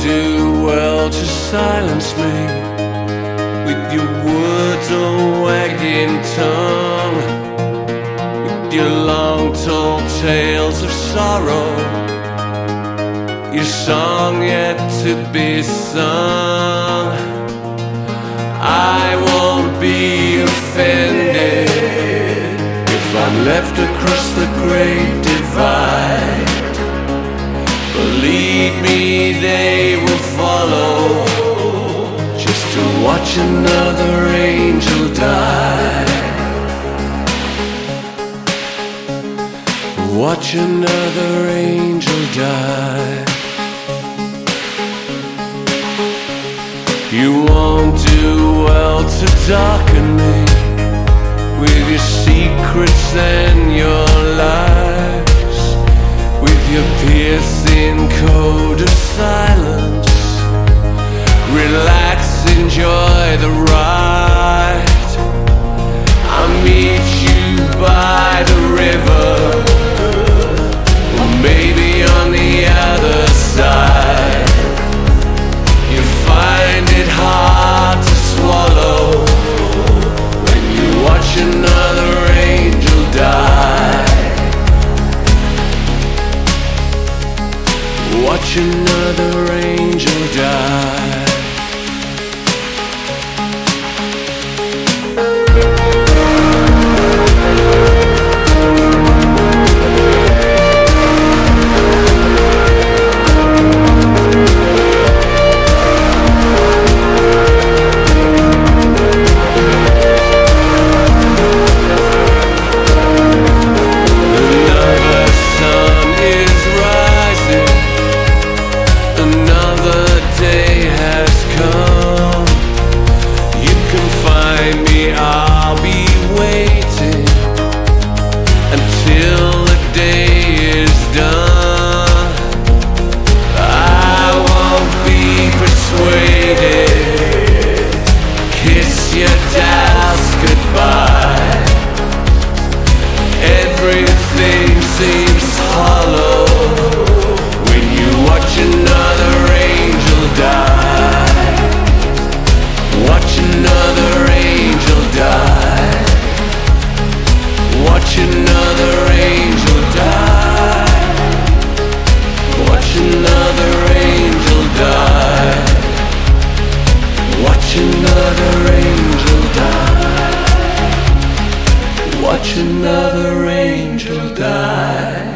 to silence me with your words or wagging tongue, with your long told tales of sorrow, your song yet to be sung. I won't be offended if I'm left across the great divide. Believe me, they will follow just to watch another angel die. Watch another angel die. You won't do well to darken me code of silence. Relax, enjoy the ride. Another angel die. Watch another angel die.